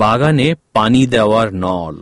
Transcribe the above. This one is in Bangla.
বাগানে পানি দেওয়ার নল।